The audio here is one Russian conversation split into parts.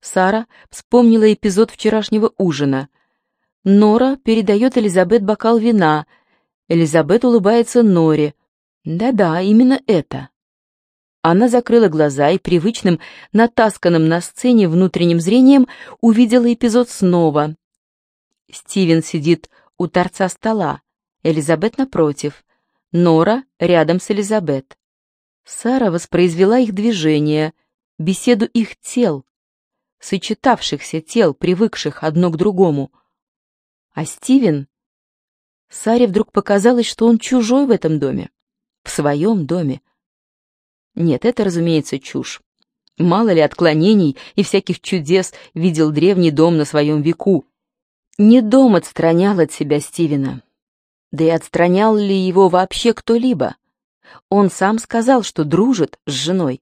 Сара вспомнила эпизод вчерашнего ужина. Нора передает Элизабет бокал вина. Элизабет улыбается Норе. Да-да, именно это. Она закрыла глаза и привычным, натасканным на сцене внутренним зрением увидела эпизод снова. Стивен сидит у торца стола, Элизабет напротив, Нора рядом с Элизабет. Сара воспроизвела их движение, беседу их тел, сочетавшихся тел, привыкших одно к другому. А Стивен... Саре вдруг показалось, что он чужой в этом доме, в своем доме. Нет, это, разумеется, чушь. Мало ли отклонений и всяких чудес видел древний дом на своем веку. Не дом отстранял от себя Стивена. Да и отстранял ли его вообще кто-либо? Он сам сказал, что дружит с женой.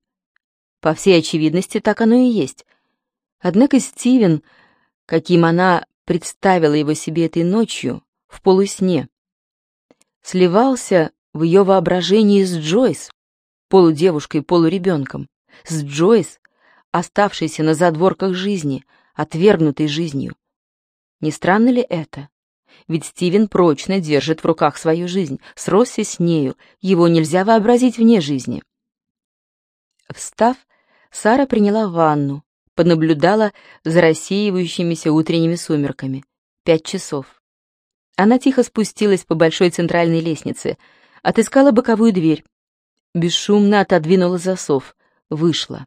По всей очевидности, так оно и есть. Однако Стивен, каким она представила его себе этой ночью, в полусне, сливался в ее воображении с Джойс, полудевушкой, полуребенком, с Джойс, оставшейся на задворках жизни, отвергнутой жизнью. Не странно ли это? Ведь Стивен прочно держит в руках свою жизнь, сросся с нею, его нельзя вообразить вне жизни. Встав, Сара приняла ванну, понаблюдала за рассеивающимися утренними сумерками. Пять часов. Она тихо спустилась по большой центральной лестнице, отыскала боковую дверь, бесшумно отодвинула засов, вышла.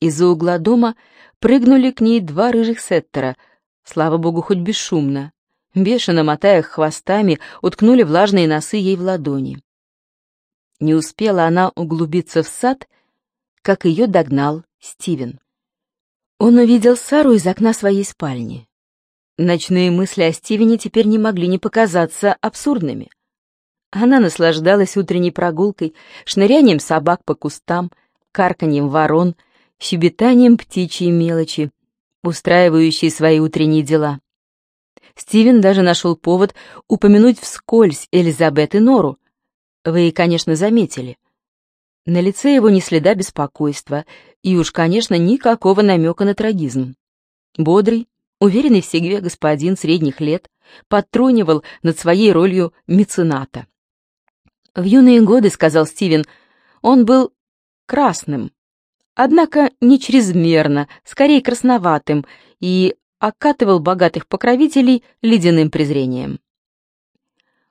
Из-за угла дома прыгнули к ней два рыжих сеттера, слава богу, хоть бесшумно. Бешено мотая хвостами, уткнули влажные носы ей в ладони. Не успела она углубиться в сад, как ее догнал Стивен. Он увидел Сару из окна своей спальни. Ночные мысли о Стивене теперь не могли не показаться абсурдными. Она наслаждалась утренней прогулкой, шнырянием собак по кустам, карканьем ворон, щебетанием птичьей мелочи, устраивающей свои утренние дела. Стивен даже нашел повод упомянуть вскользь Элизабет и Нору. Вы, конечно, заметили. На лице его ни следа беспокойства, и уж, конечно, никакого намека на трагизм. Бодрый, уверенный в себе господин средних лет подтрунивал над своей ролью мецената. В юные годы, сказал Стивен, он был красным, однако не чрезмерно, скорее красноватым, и окатывал богатых покровителей ледяным презрением.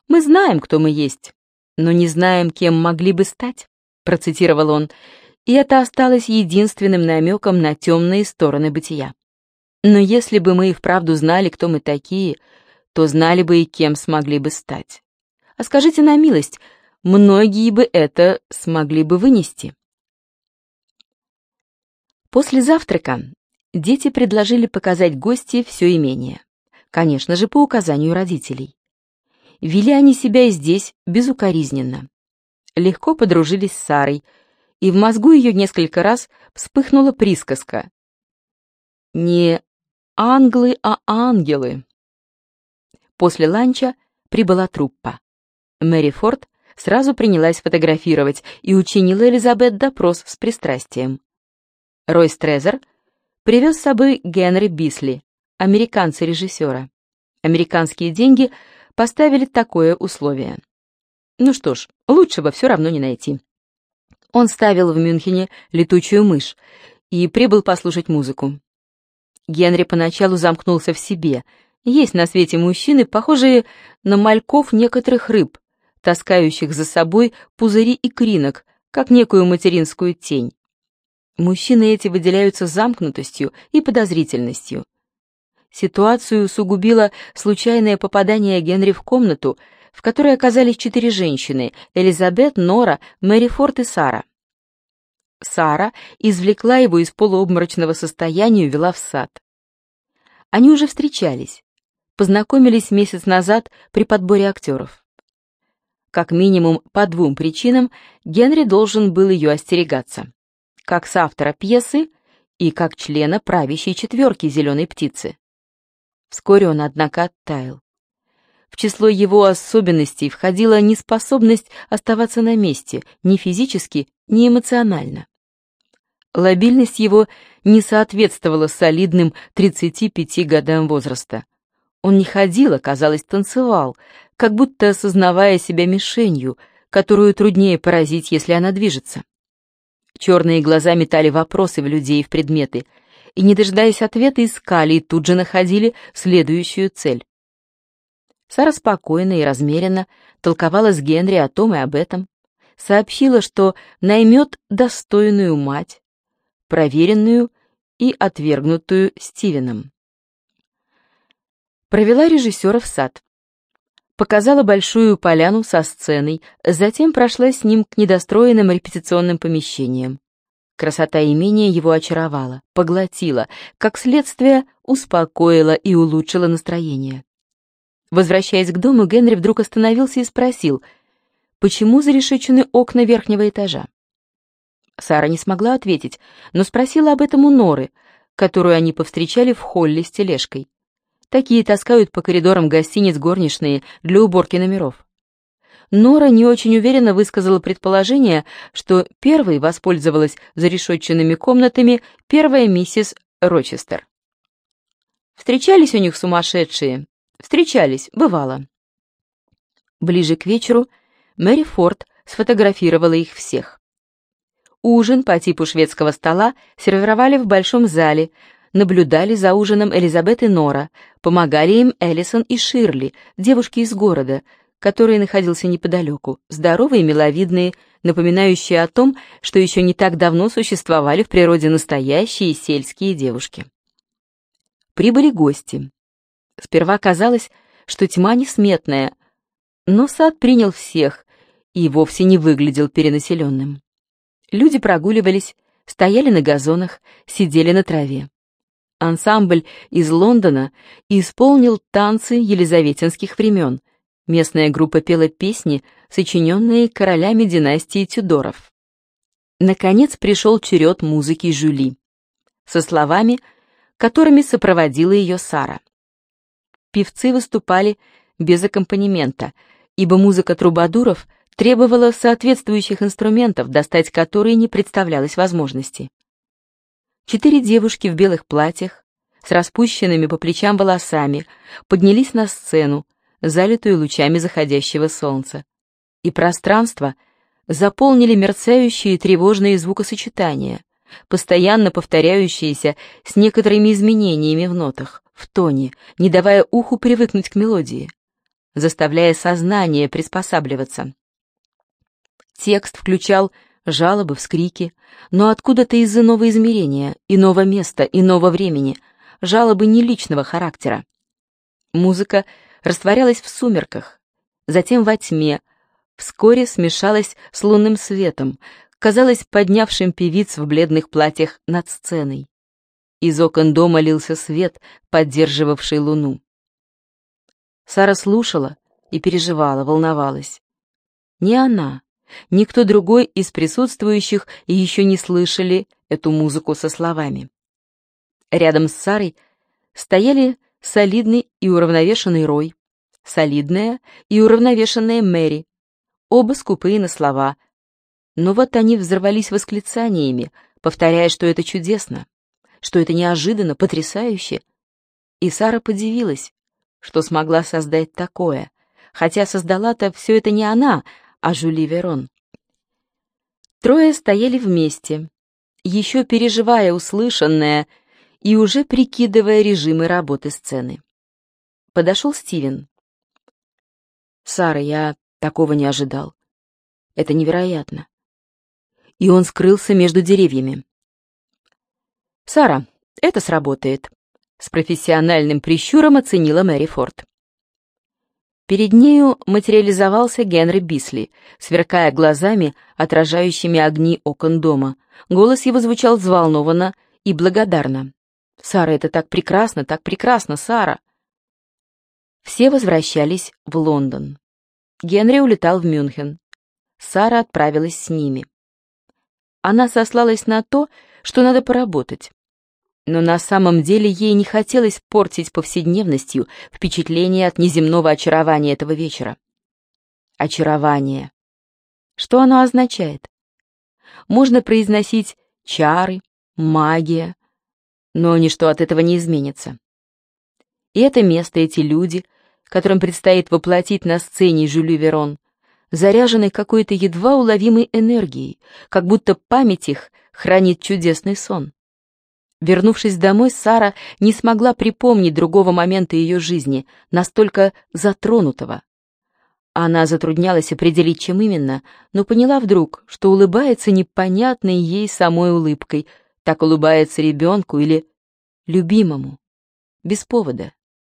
«Мы знаем, кто мы есть, но не знаем, кем могли бы стать», процитировал он, и это осталось единственным намеком на темные стороны бытия. Но если бы мы и вправду знали, кто мы такие, то знали бы и кем смогли бы стать. А скажите на милость, многие бы это смогли бы вынести. После завтрака дети предложили показать гости все имение. Конечно же, по указанию родителей. Вели они себя и здесь безукоризненно. Легко подружились с Сарой, и в мозгу ее несколько раз вспыхнула присказка. Не англы, а ангелы. После ланча прибыла труппа. Мэри Форд сразу принялась фотографировать и учинила Элизабет допрос с пристрастием. Ройс Трезер привез с собой Генри Бисли, американца-режиссера. Американские деньги поставили такое условие. Ну что ж, лучшего все равно не найти. Он ставил в Мюнхене летучую мышь и прибыл послушать музыку. Генри поначалу замкнулся в себе. Есть на свете мужчины, похожие на мальков некоторых рыб, таскающих за собой пузыри и кринок, как некую материнскую тень. Мужчины эти выделяются замкнутостью и подозрительностью. Ситуацию усугубило случайное попадание Генри в комнату, в которой оказались четыре женщины — Элизабет, Нора, Мэри Форд и Сара. Сара извлекла его из полуобморочного состояния и вела в сад. Они уже встречались, познакомились месяц назад при подборе актеров. Как минимум по двум причинам Генри должен был ее остерегаться. Как соавтора пьесы и как члена правящей четверки «Зеленой птицы». Вскоре он, однако, оттаял. В число его особенностей входила неспособность оставаться на месте ни физически, ни эмоционально. Лобильность его не соответствовала солидным 35 годам возраста. Он не ходил, а, казалось, танцевал, как будто осознавая себя мишенью, которую труднее поразить, если она движется. Черные глаза метали вопросы в людей и в предметы, и, не дожидаясь ответа, искали и тут же находили следующую цель. Сара спокойно и размеренно толковала с Генри о том и об этом, сообщила, что наймет достойную мать, проверенную и отвергнутую Стивеном. Провела режиссера в сад. Показала большую поляну со сценой, затем прошла с ним к недостроенным репетиционным помещениям. Красота имения его очаровала, поглотила, как следствие успокоила и улучшила настроение. Возвращаясь к дому, Генри вдруг остановился и спросил, почему зарешечены окна верхнего этажа. Сара не смогла ответить, но спросила об этом у Норы, которую они повстречали в холле с тележкой. Такие таскают по коридорам гостиниц горничные для уборки номеров. Нора не очень уверенно высказала предположение, что первой воспользовалась зарешетченными комнатами первая миссис Рочестер. Встречались у них сумасшедшие, Встречались, бывало. Ближе к вечеру Мэри Форд сфотографировала их всех. Ужин по типу шведского стола сервировали в большом зале, наблюдали за ужином Элизабет и Нора, помогали им Эллисон и Ширли, девушки из города, который находился неподалеку, здоровые и миловидные, напоминающие о том, что еще не так давно существовали в природе настоящие сельские девушки. Прибыли гости. Сперва казалось, что тьма несметная, но сад принял всех и вовсе не выглядел перенаселенным. Люди прогуливались, стояли на газонах, сидели на траве. Ансамбль из Лондона исполнил танцы елизаветинских времен. Местная группа пела песни, сочиненные королями династии Тюдоров. Наконец пришел черед музыки Жюли, со словами, которыми сопроводила ее Сара. Певцы выступали без аккомпанемента, ибо музыка трубадуров требовала соответствующих инструментов, достать которые не представлялось возможности. Четыре девушки в белых платьях, с распущенными по плечам волосами, поднялись на сцену, залитую лучами заходящего солнца. И пространство заполнили мерцающие тревожные звукосочетания, постоянно повторяющиеся с некоторыми изменениями в нотах, в тоне, не давая уху привыкнуть к мелодии, заставляя сознание приспосабливаться. Текст включал жалобы, вскрики, но откуда-то из иного измерения, иного места, иного времени, жалобы не личного характера. Музыка растворялась в сумерках, затем во тьме, вскоре смешалась с лунным светом, казалось поднявшим певиц в бледных платьях над сценой. Из окон дома лился свет, поддерживавший луну. Сара слушала и переживала, волновалась. Ни она, ни кто другой из присутствующих еще не слышали эту музыку со словами. Рядом с Сарой стояли солидный и уравновешенный Рой, солидная и уравновешенная Мэри, оба скупые на слова. Но вот они взорвались восклицаниями, повторяя, что это чудесно что это неожиданно, потрясающе. И Сара подивилась, что смогла создать такое, хотя создала-то все это не она, а Жюли Верон. Трое стояли вместе, еще переживая услышанное и уже прикидывая режимы работы сцены. Подошел Стивен. «Сара, я такого не ожидал. Это невероятно». И он скрылся между деревьями. «Сара, это сработает», — с профессиональным прищуром оценила Мэри Форд. Перед нею материализовался Генри Бисли, сверкая глазами, отражающими огни окон дома. Голос его звучал взволнованно и благодарно. «Сара, это так прекрасно, так прекрасно, Сара!» Все возвращались в Лондон. Генри улетал в Мюнхен. Сара отправилась с ними. Она сослалась на то, что надо поработать но на самом деле ей не хотелось портить повседневностью впечатление от неземного очарования этого вечера. Очарование. Что оно означает? Можно произносить чары, магия, но ничто от этого не изменится. И это место, эти люди, которым предстоит воплотить на сцене Жюли Верон, заряжены какой-то едва уловимой энергией, как будто память их хранит чудесный сон. Вернувшись домой, Сара не смогла припомнить другого момента ее жизни, настолько затронутого. Она затруднялась определить, чем именно, но поняла вдруг, что улыбается непонятной ей самой улыбкой, так улыбается ребенку или любимому, без повода,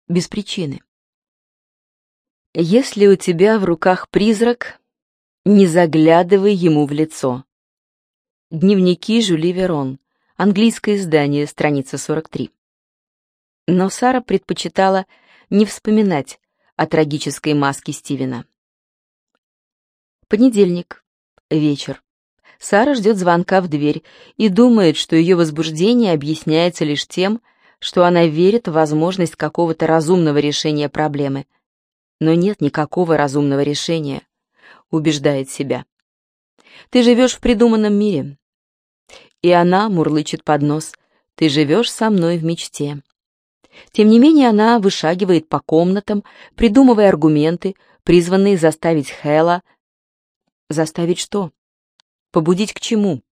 без причины. Если у тебя в руках призрак, не заглядывай ему в лицо. Дневники Жюли Верон. Английское издание, страница 43. Но Сара предпочитала не вспоминать о трагической маске Стивена. Понедельник. Вечер. Сара ждет звонка в дверь и думает, что ее возбуждение объясняется лишь тем, что она верит в возможность какого-то разумного решения проблемы. Но нет никакого разумного решения, убеждает себя. Ты живешь в придуманном мире, и она мурлычет под нос «Ты живешь со мной в мечте». Тем не менее она вышагивает по комнатам, придумывая аргументы, призванные заставить Хэла... Заставить что? Побудить к чему?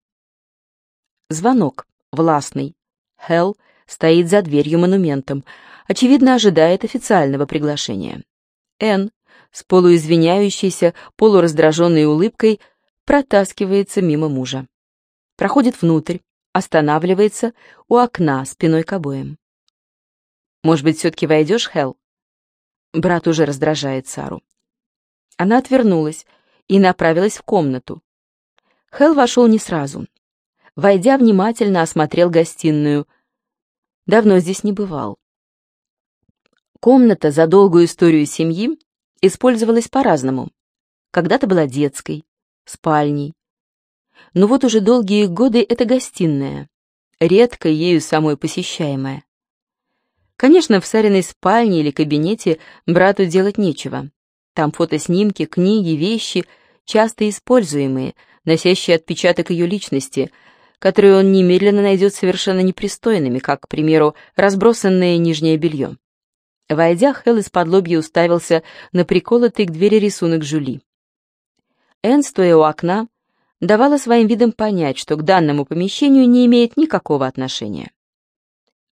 Звонок. Властный. Хэл стоит за дверью монументом. Очевидно, ожидает официального приглашения. Энн, с полуизвиняющейся, полураздраженной улыбкой, протаскивается мимо мужа проходит внутрь, останавливается у окна спиной к обоим. «Может быть, все-таки войдешь, Хелл?» Брат уже раздражает Сару. Она отвернулась и направилась в комнату. Хелл вошел не сразу. Войдя, внимательно осмотрел гостиную. Давно здесь не бывал. Комната за долгую историю семьи использовалась по-разному. Когда-то была детской, спальней, но вот уже долгие годы это гостиная, редко ею самой посещаемая. Конечно, в Сариной спальне или кабинете брату делать нечего. Там фотоснимки, книги, вещи, часто используемые, носящие отпечаток ее личности, которые он немедленно найдет совершенно непристойными, как, к примеру, разбросанное нижнее белье. Войдя, Хелл из-под уставился на приколотый к двери рисунок Жули. Энн, стоя у окна, давала своим видом понять, что к данному помещению не имеет никакого отношения.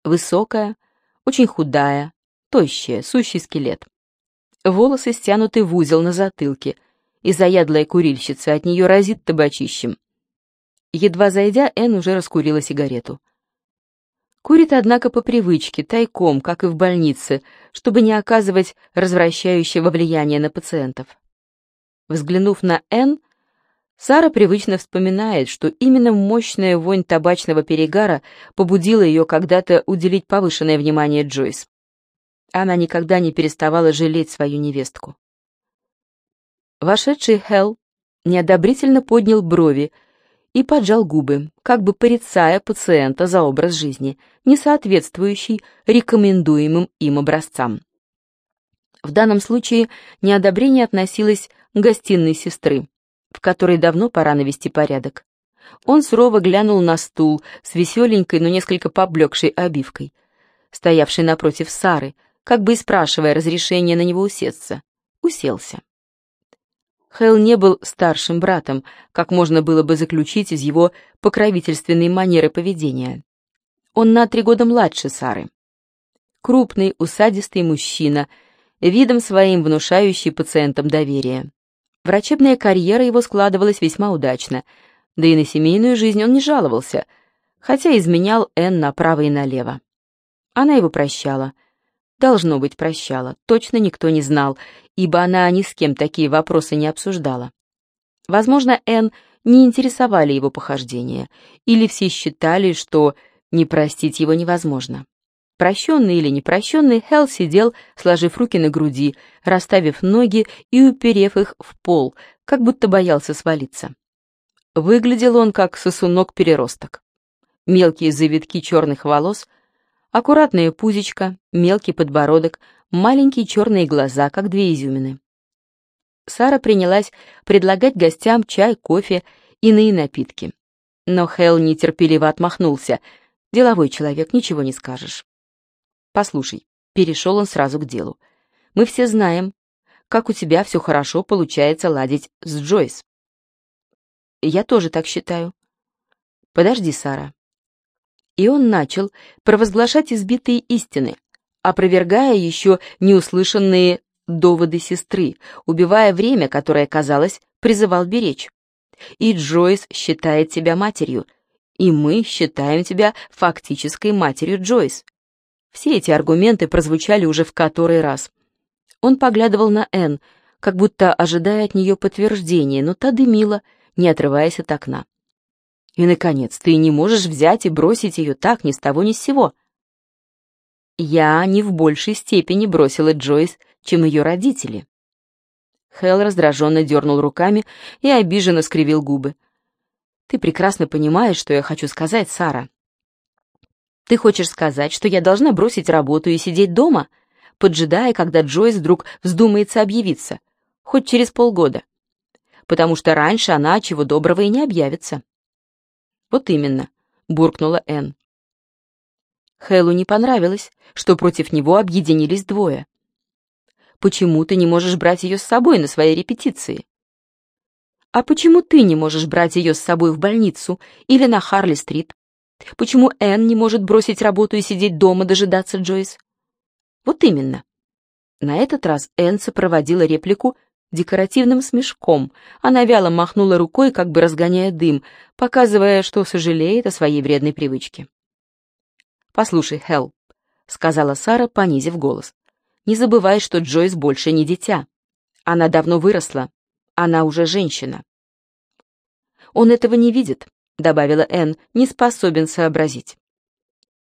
Высокая, очень худая, тощая, сущий скелет. Волосы стянуты в узел на затылке, и заядлая курильщица от нее разит табачищем. Едва зайдя, Энн уже раскурила сигарету. Курит, однако, по привычке, тайком, как и в больнице, чтобы не оказывать развращающего влияния на пациентов. Взглянув на Энн, Сара привычно вспоминает, что именно мощная вонь табачного перегара побудила ее когда-то уделить повышенное внимание Джойс. Она никогда не переставала жалеть свою невестку. Вошедший Хелл неодобрительно поднял брови и поджал губы, как бы порицая пациента за образ жизни, не соответствующий рекомендуемым им образцам. В данном случае неодобрение относилось к гостиной сестры в которой давно пора навести порядок. Он сурово глянул на стул с веселенькой, но несколько поблекшей обивкой, стоявший напротив Сары, как бы и спрашивая разрешения на него усесться. Уселся. Хэл не был старшим братом, как можно было бы заключить из его покровительственной манеры поведения. Он на три года младше Сары. Крупный, усадистый мужчина, видом своим внушающий пациентам доверие. Врачебная карьера его складывалась весьма удачно, да и на семейную жизнь он не жаловался, хотя изменял Энн направо и налево. Она его прощала. Должно быть, прощала. Точно никто не знал, ибо она ни с кем такие вопросы не обсуждала. Возможно, Энн не интересовали его похождения, или все считали, что не простить его невозможно. Прощенный или непрощенный, Хелл сидел, сложив руки на груди, расставив ноги и уперев их в пол, как будто боялся свалиться. Выглядел он как сосунок-переросток. Мелкие завитки черных волос, аккуратная пузечка, мелкий подбородок, маленькие черные глаза, как две изюмины. Сара принялась предлагать гостям чай, кофе, иные напитки. Но Хелл нетерпеливо отмахнулся. «Деловой человек, ничего не скажешь». «Послушай», — перешел он сразу к делу. «Мы все знаем, как у тебя все хорошо получается ладить с Джойс». «Я тоже так считаю». «Подожди, Сара». И он начал провозглашать избитые истины, опровергая еще неуслышанные доводы сестры, убивая время, которое, казалось, призывал беречь. И Джойс считает тебя матерью, и мы считаем тебя фактической матерью Джойс. Все эти аргументы прозвучали уже в который раз. Он поглядывал на Энн, как будто ожидая от нее подтверждения, но та дымила, не отрываясь от окна. И, наконец, ты не можешь взять и бросить ее так ни с того ни с сего. Я не в большей степени бросила Джойс, чем ее родители. Хелл раздраженно дернул руками и обиженно скривил губы. «Ты прекрасно понимаешь, что я хочу сказать, Сара. Ты хочешь сказать, что я должна бросить работу и сидеть дома, поджидая, когда Джойс вдруг вздумается объявиться, хоть через полгода, потому что раньше она чего доброго и не объявится». «Вот именно», — буркнула Энн. Хэллу не понравилось, что против него объединились двое. «Почему ты не можешь брать ее с собой на свои репетиции?» «А почему ты не можешь брать ее с собой в больницу или на Харли-стрит? Почему Энн не может бросить работу и сидеть дома дожидаться Джойс?» «Вот именно». На этот раз Энн сопроводила реплику декоративным смешком. Она вяло махнула рукой, как бы разгоняя дым, показывая, что сожалеет о своей вредной привычке. «Послушай, Хелл», — сказала Сара, понизив голос, — «не забывай, что Джойс больше не дитя. Она давно выросла. Она уже женщина». «Он этого не видит», — добавила Энн, — «не способен сообразить».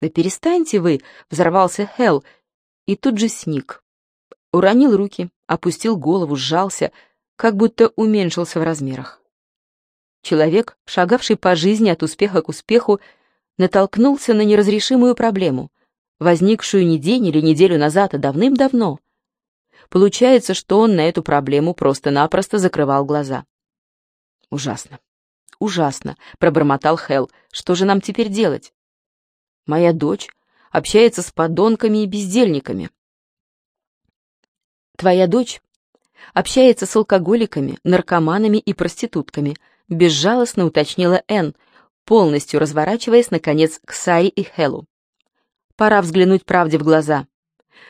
«Да перестаньте вы», — взорвался Хелл, и тут же сник. Уронил руки, опустил голову, сжался, как будто уменьшился в размерах. Человек, шагавший по жизни от успеха к успеху, натолкнулся на неразрешимую проблему, возникшую не день или неделю назад, а давным-давно. Получается, что он на эту проблему просто-напросто закрывал глаза. «Ужасно, ужасно», — пробормотал Хелл. «Что же нам теперь делать?» «Моя дочь общается с подонками и бездельниками». «Твоя дочь общается с алкоголиками, наркоманами и проститутками», — безжалостно уточнила Энн, полностью разворачиваясь, наконец, к Саре и Хелу. «Пора взглянуть правде в глаза.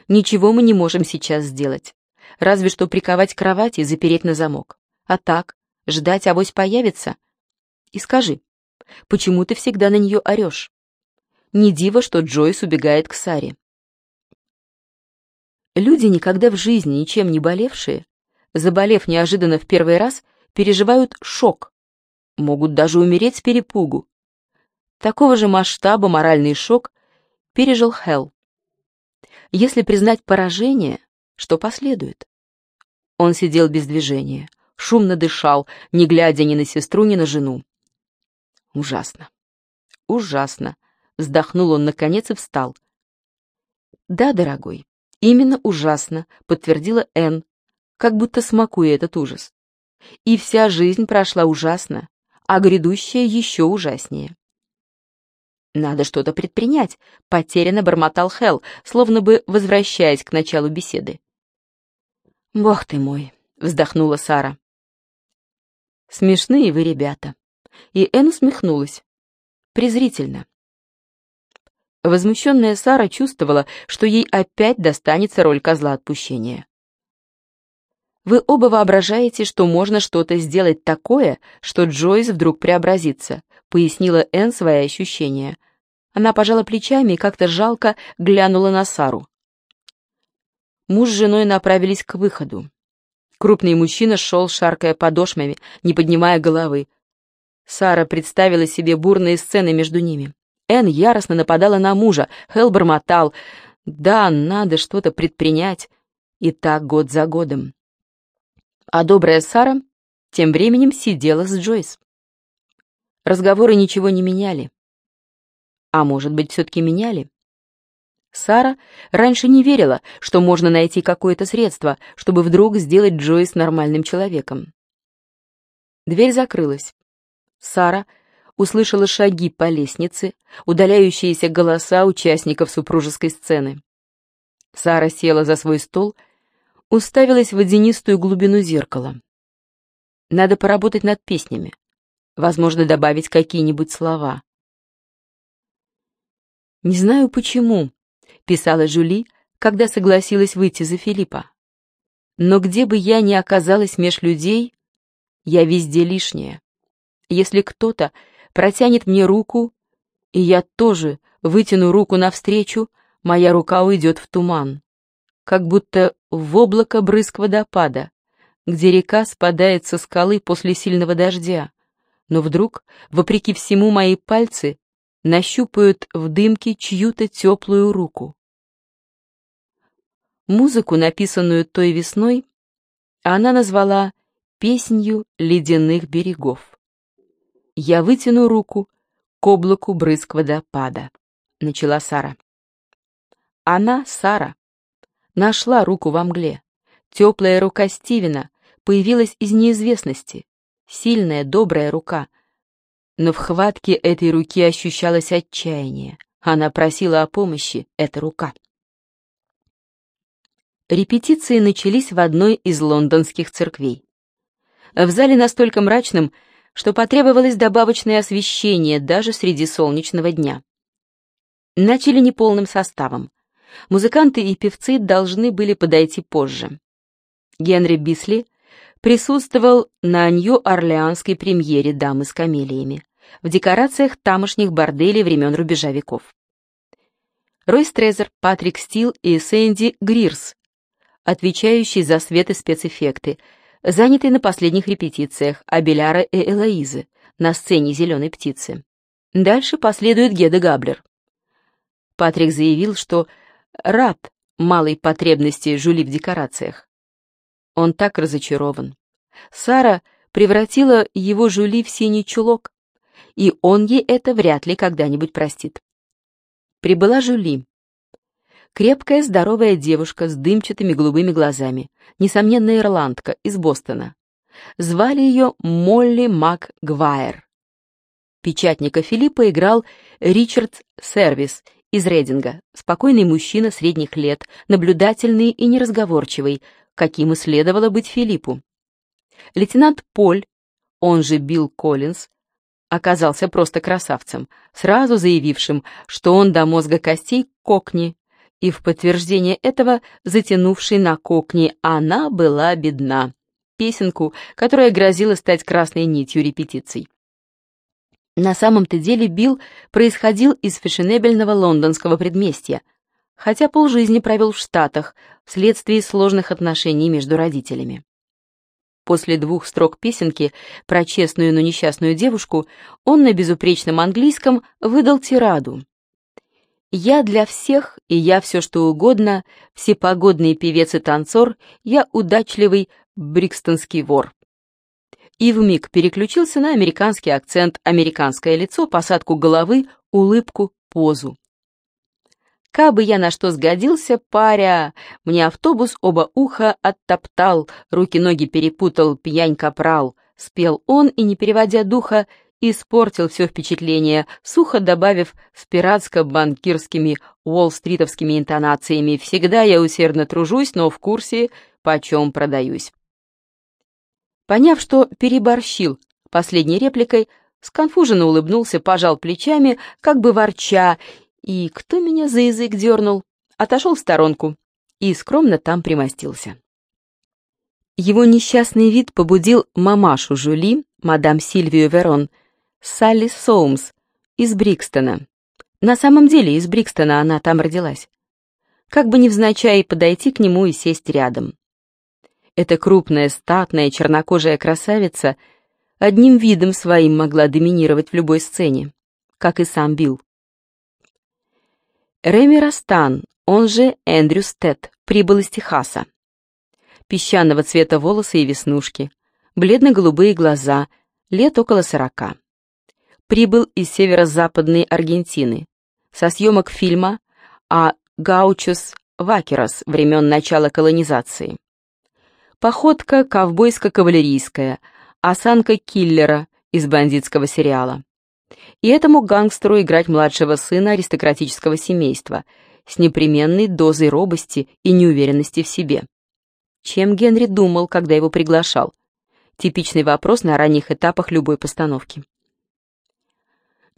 Ничего мы не можем сейчас сделать. Разве что приковать к кровати и запереть на замок. А так, ждать авось появится. И скажи, почему ты всегда на нее орешь? Не диво, что Джойс убегает к Саре. Люди, никогда в жизни ничем не болевшие, заболев неожиданно в первый раз, переживают шок, могут даже умереть с перепугу. Такого же масштаба моральный шок пережил Хелл. Если признать поражение, что последует? Он сидел без движения, шумно дышал, не глядя ни на сестру, ни на жену. Ужасно, ужасно, вздохнул он наконец и встал. Да, дорогой, именно ужасно, подтвердила Энн, как будто смакуя этот ужас. И вся жизнь прошла ужасно, а грядущее еще ужаснее. «Надо что-то предпринять», — потерянно бормотал Хелл, словно бы возвращаясь к началу беседы. «Бог ты мой», — вздохнула Сара. «Смешные вы ребята». И Энн усмехнулась. Презрительно. Возмущенная Сара чувствовала, что ей опять достанется роль козла отпущения. Вы оба воображаете, что можно что-то сделать такое, что Джойс вдруг преобразится, пояснила Энн свои ощущения. Она пожала плечами и как-то жалко глянула на Сару. Муж с женой направились к выходу. Крупный мужчина шел, шаркая подошвами, не поднимая головы. Сара представила себе бурные сцены между ними. Энн яростно нападала на мужа, Хелл бормотал. «Да, надо что-то предпринять». И так год за годом. А добрая Сара тем временем сидела с Джойс. Разговоры ничего не меняли. А может быть, все-таки меняли? Сара раньше не верила, что можно найти какое-то средство, чтобы вдруг сделать Джойс нормальным человеком. Дверь закрылась. Сара услышала шаги по лестнице, удаляющиеся голоса участников супружеской сцены. Сара села за свой стол, уставилась в водянистую глубину зеркала. Надо поработать над песнями, возможно, добавить какие-нибудь слова. «Не знаю почему», — писала Жюли, когда согласилась выйти за Филиппа. «Но где бы я ни оказалась меж людей, я везде лишняя. Если кто-то протянет мне руку, и я тоже вытяну руку навстречу, моя рука уйдет в туман, как будто в облако брызг водопада, где река спадает со скалы после сильного дождя. Но вдруг, вопреки всему, мои пальцы нащупают в дымке чью-то теплую руку. Музыку, написанную той весной, она назвала «Песнью ледяных берегов». «Я вытяну руку к облаку брызг водопада», — начала Сара. Она, Сара, нашла руку во мгле. Теплая рука Стивена появилась из неизвестности. Сильная, добрая рука. Но в хватке этой руки ощущалось отчаяние. Она просила о помощи, эта рука. Репетиции начались в одной из лондонских церквей. В зале настолько мрачном, что потребовалось добавочное освещение даже среди солнечного дня. Начали неполным составом. Музыканты и певцы должны были подойти позже. Генри Бисли присутствовал на Нью-Орлеанской премьере «Дамы с камелиями» в декорациях тамошних борделей времен рубежа веков. Рой Стрезер, Патрик Стил и Сэнди Грирс, отвечающие за свет и спецэффекты, занятые на последних репетициях Абеляра и Элоизы на сцене «Зеленой птицы». Дальше последует Геда Габлер. Патрик заявил, что рад малой потребности Жули в декорациях. Он так разочарован. Сара превратила его Жули в синий чулок, и он ей это вряд ли когда-нибудь простит. Прибыла Жули. Крепкая, здоровая девушка с дымчатыми голубыми глазами, несомненно, ирландка из Бостона. Звали ее Молли МакГвайр. Печатника Филиппа играл Ричард Сервис из Рейдинга, спокойный мужчина средних лет, наблюдательный и неразговорчивый, каким и следовало быть Филиппу. Лейтенант Поль, он же Билл Коллинз, оказался просто красавцем, сразу заявившим, что он до мозга костей кокни, и в подтверждение этого затянувший на кокни «Она была бедна» песенку, которая грозила стать красной нитью репетиций. На самом-то деле Билл происходил из фешенебельного лондонского предместья, хотя полжизни провел в Штатах вследствие сложных отношений между родителями. После двух строк песенки про честную, но несчастную девушку он на безупречном английском выдал тираду. «Я для всех, и я все что угодно, всепогодный певец и танцор, я удачливый брикстонский вор» и вмиг переключился на американский акцент, американское лицо, посадку головы, улыбку, позу. Кабы я на что сгодился, паря, мне автобус оба уха оттоптал, руки-ноги перепутал, пьянь капрал, спел он и, не переводя духа, испортил все впечатление, сухо добавив с пиратско-банкирскими уолл-стритовскими интонациями «Всегда я усердно тружусь, но в курсе, почем продаюсь». Поняв, что переборщил последней репликой, сконфуженно улыбнулся, пожал плечами, как бы ворча, и кто меня за язык дернул, отошел в сторонку и скромно там примостился. Его несчастный вид побудил мамашу Жули, мадам Сильвию Верон, Салли Соумс из Брикстона. На самом деле из Брикстона она там родилась. Как бы невзначай подойти к нему и сесть рядом. Эта крупная, статная, чернокожая красавица одним видом своим могла доминировать в любой сцене, как и сам Билл. Реми Растан, он же Эндрю Стетт, прибыл из Техаса. Песчаного цвета волосы и веснушки, бледно-голубые глаза, лет около сорока. Прибыл из северо-западной Аргентины, со съемок фильма о Гаучус Вакерос времен начала колонизации. Походка ковбойско-кавалерийская, осанка киллера из бандитского сериала. И этому гангстеру играть младшего сына аристократического семейства с непременной дозой робости и неуверенности в себе. Чем Генри думал, когда его приглашал? Типичный вопрос на ранних этапах любой постановки.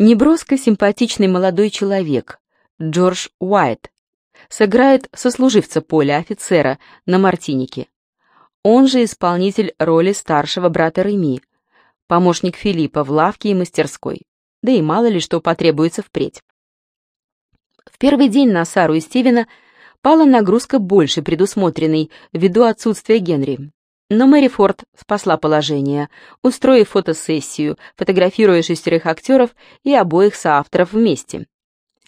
Неброско симпатичный молодой человек, Джордж Уайт, сыграет сослуживца Поля, офицера, на Мартинике. Он же исполнитель роли старшего брата Реми, помощник Филиппа в лавке и мастерской, да и мало ли что потребуется впредь. В первый день на Сару и Стивена пала нагрузка больше предусмотренной ввиду отсутствия Генри. Но Мэри Форд спасла положение, устроив фотосессию, фотографируя шестерых актеров и обоих соавторов вместе,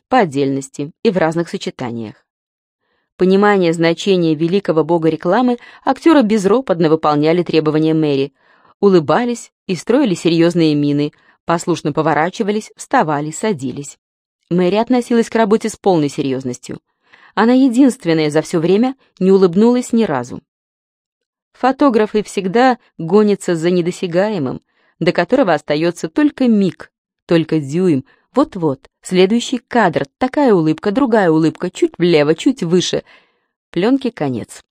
по отдельности и в разных сочетаниях. Понимание значения великого бога рекламы актеры безропотно выполняли требования Мэри, улыбались и строили серьезные мины, послушно поворачивались, вставали, садились. Мэри относилась к работе с полной серьезностью. Она единственная за все время не улыбнулась ни разу. Фотографы всегда гонятся за недосягаемым, до которого остается только миг, только дюйм. Вот-вот, следующий кадр, такая улыбка, другая улыбка, чуть влево, чуть выше. Пленки конец.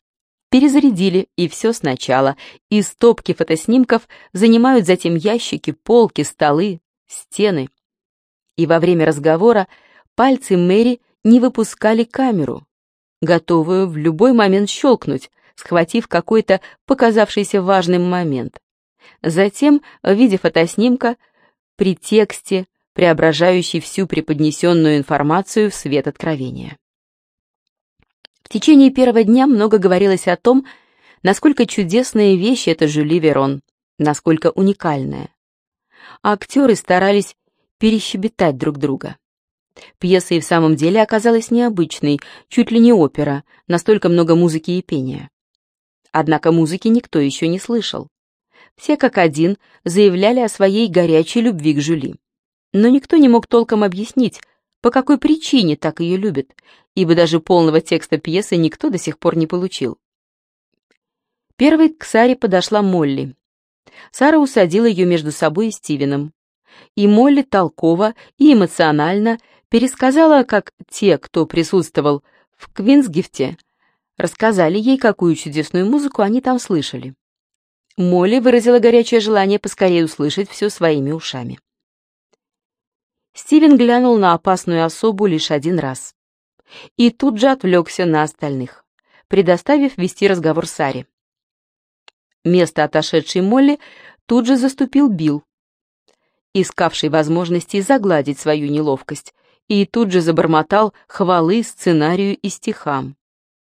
Перезарядили, и все сначала. И стопки фотоснимков занимают затем ящики, полки, столы, стены. И во время разговора пальцы Мэри не выпускали камеру, готовую в любой момент щелкнуть, схватив какой-то показавшийся важным момент. Затем, в виде фотоснимка, при тексте, преображающий всю преподнесенную информацию в свет откровения. В течение первого дня много говорилось о том, насколько чудесная вещь это Жюли Верон, насколько уникальная. актеры старались перещебетать друг друга. Пьеса и в самом деле оказалась необычной, чуть ли не опера, настолько много музыки и пения. Однако музыки никто еще не слышал. Все как один заявляли о своей горячей любви к Жюли. Но никто не мог толком объяснить, по какой причине так ее любят, ибо даже полного текста пьесы никто до сих пор не получил. Первой к Саре подошла Молли. Сара усадила ее между собой и Стивеном. И Молли толково и эмоционально пересказала, как те, кто присутствовал в Квинсгифте, рассказали ей, какую чудесную музыку они там слышали. Молли выразила горячее желание поскорее услышать все своими ушами. Стивен глянул на опасную особу лишь один раз. И тут же отвлекся на остальных, предоставив вести разговор Саре. Место отошедшей Молли тут же заступил Билл, искавший возможности загладить свою неловкость, и тут же забормотал хвалы сценарию и стихам.